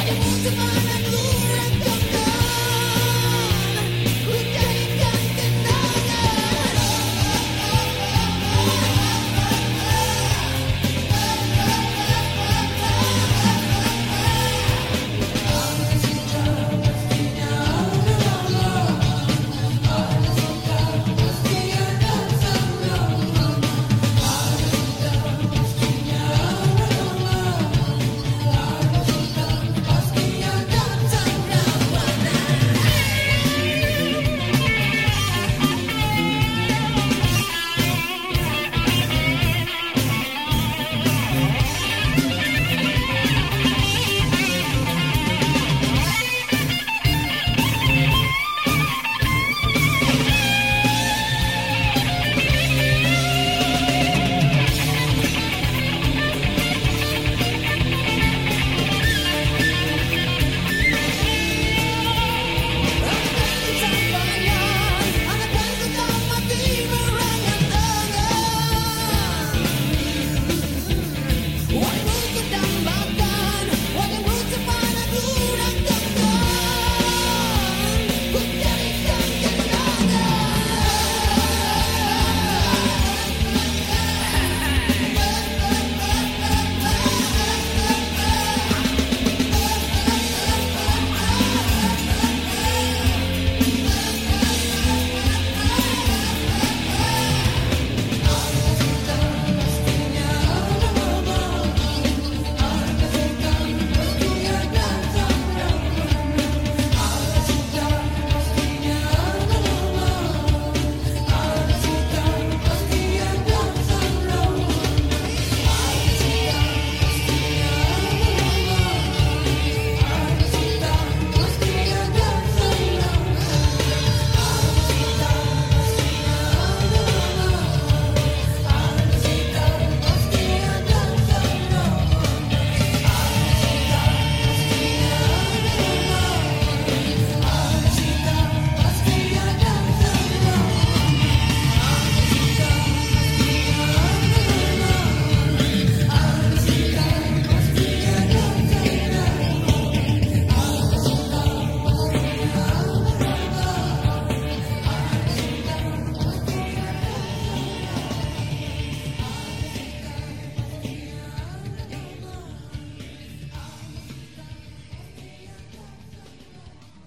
What?